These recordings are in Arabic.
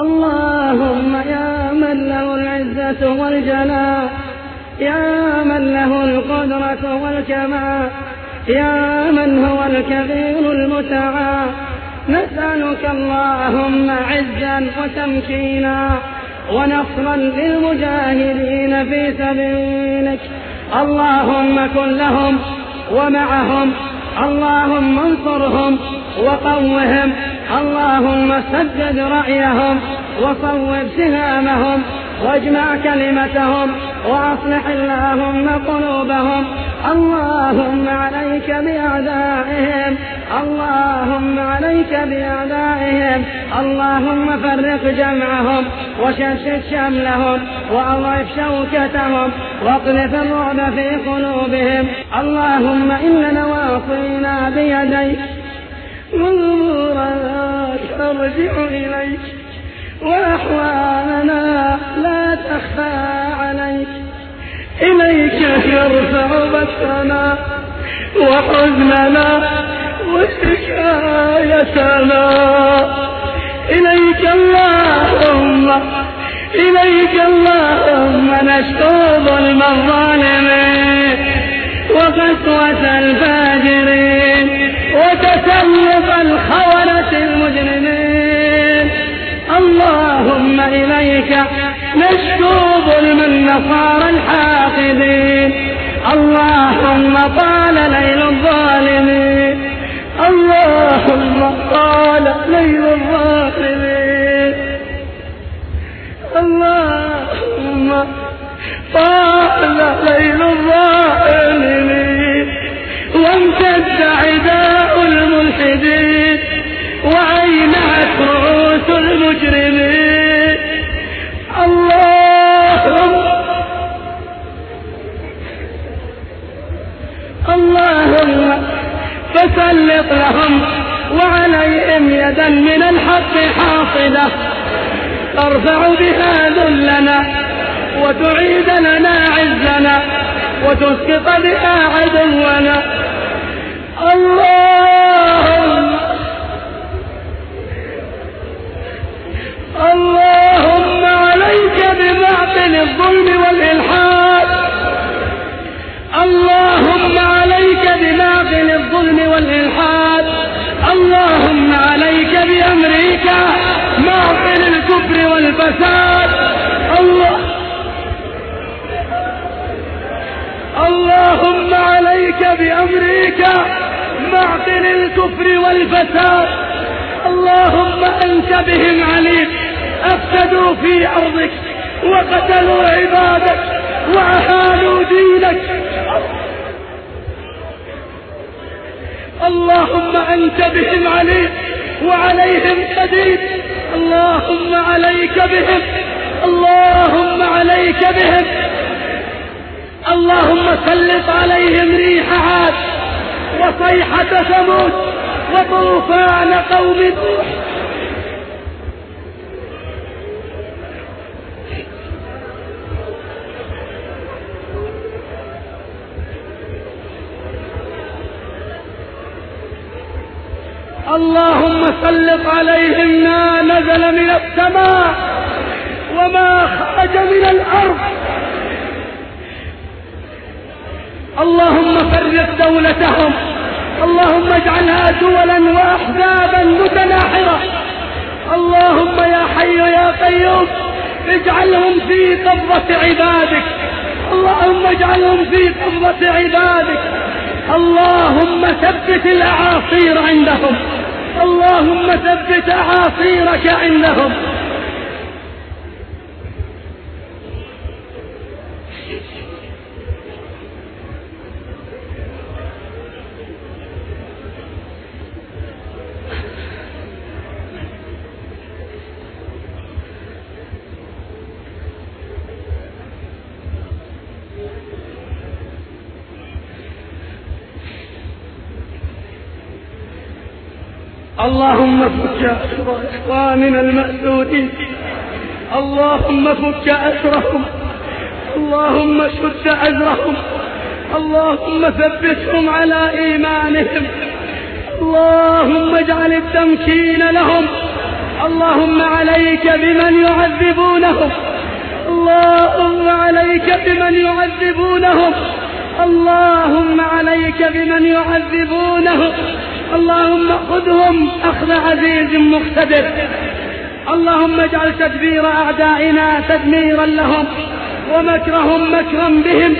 اللهم يا من له العزة والجلال يا من له القدرة والكمال يا من هو الكبير المتعال. نسألك اللهم عزا وتمكينا ونصرا للمجاهدين في سبيلك. اللهم كن لهم ومعهم اللهم انصرهم وقوهم. اللهم سدد رأيهم وصوب سهامهم واجمع كلمتهم وأصلح اللهم قلوبهم. اللهم عليك بأعدائهم. اللهم عليك بأعدائهم. اللهم فرق جمعهم وششت شملهم وأضعف شوكتهم واقذف الرعب في قلوبهم. اللهم إن نواصينا بيديك وأمورنا ترجع إليك وأحوالنا لا تخفى عليك. إليك يرفع بثنا وحزننا وشكايتنا. إليك اللهم إليك اللهم نشكو ظلم الظالمين وقسوة الفاجرين وتسلط الخونة المجرمين. اللهم إليك نشكو ظلم النصارى الحاقدين. اللهم طال ليل الظالمين. اللهم طال ليل الظالمين. اللهم طال ليل حاصلة ترفع بها ذلنا وتعيد لنا عزنا وتسقط بها عدونا. اللهم اللهم عليك بباطل الظلم والإلحاد. اللهم عليك بباطل الظلم والإلحاد. اللهم عليك بأمريكا معطل الكفر والفساد. الله اللهم عليك بأمريكا معطل الكفر والفساد. اللهم أنت بهم عليم أفسدوا في أرضك وقتلوا عبادك وأهانوا دينك. اللهم أنت بهم عليم وعليهم قدير. اللهم عليك بهم. اللهم عليك بهم. اللهم سلط عليهم ريح عاد وصيحة ثمود وطوفان قوم نوح. اللهم سلط عليهم ما نزل من السماء وما خرج من الأرض. اللهم فرق دولتهم. اللهم اجعلها دولا وأحزابا متناحرة. اللهم يا حي يا قيوم اجعلهم في قبضة عبادك. اللهم اجعلهم في قبضة عبادك. اللهم ثبت الأعاصير عندهم. اللهم ثبت أعاصيرك عندهم. اللهم فك أسر إخواننا المأسودين. اللهم فك أسرهم. اللهم شد أزرهم. اللهم ثبتهم على إيمانهم. اللهم اجعل التمكين لهم. اللهم عليك بمن يعذبونهم. اللهم عليك بمن يعذبونهم. اللهم عليك بمن يعذبونهم. اللهم خذهم أخذ عزيز مقتدر. اللهم اجعل تدبير أعدائنا تدميرا لهم ومكرهم مكرا بهم.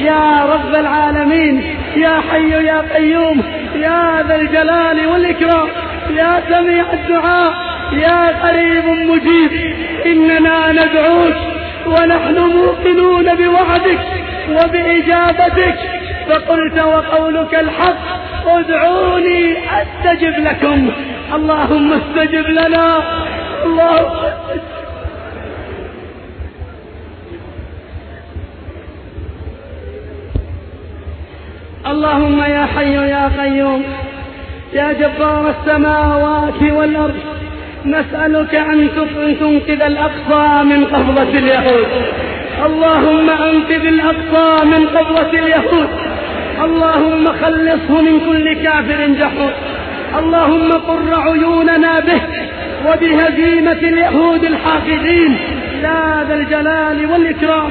يا رب العالمين يا حي يا قيوم يا ذا الجلال والإكرام يا سميع الدعاء يا قريب مجيب. إننا ندعوك ونحن موقنون بوعدك وبإجابتك. فقلت وقولك الحق ادعوني استجب لكم. اللهم استجب لنا. اللهم اللهم يا حي يا قيوم يا جبار السماوات والأرض نسألك أن تنقذ الأقصى من قبضة اليهود. اللهم أنقذ الأقصى من قبضة اليهود. اللهم خلصه من كل كافر جحود. اللهم قر عيوننا به وبهزيمة اليهود الحاقدين يا ذا الجلال والإكرام.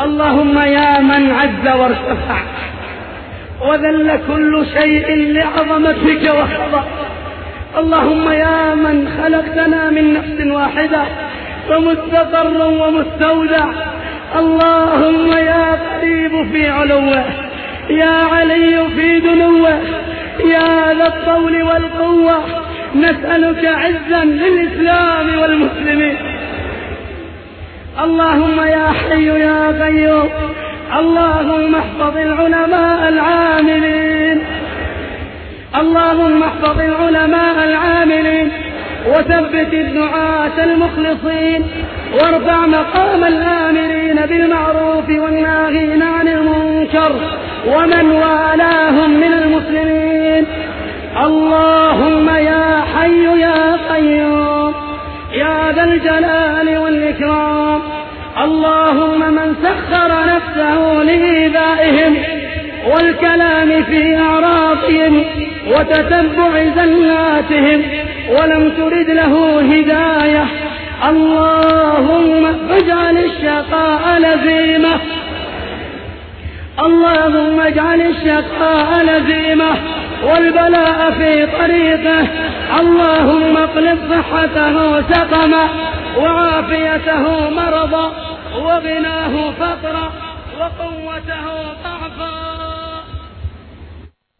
اللهم يا من عز وارتفع وذل كل شيء لعظمتك وخضع اللهم يا من خلقتنا من نفس واحدة ومستقر ومستودع. اللهم يا قريب في علوه يا علي في دنوه يا ذا الطول والقوة نسألك عزا للإسلام والمسلمين. اللهم يا حي يا قيوم اللهم احفظ العلماء العاملين. اللهم احفظ العلماء العاملين وثبت الدعاة المخلصين. وارفع مقام الآمرين بالمعروف والناهين عن المنكر ومن والاهم من المسلمين. اللهم يا حي يا قيوم يا ذا الجلال والإكرام. اللهم من سخر نفسه لإيذائهم والكلام في أعراضهم وتتبع زلاتهم ولم ترد له هداية. اللهم اجعل الشقاء لزيمة. اللهم اجعل الشقاء لزيمة والبلاء في طريقه. اللهم اقلب صحته سقما وعافيته مرضا وغناه فقرا وقوته ضعفا.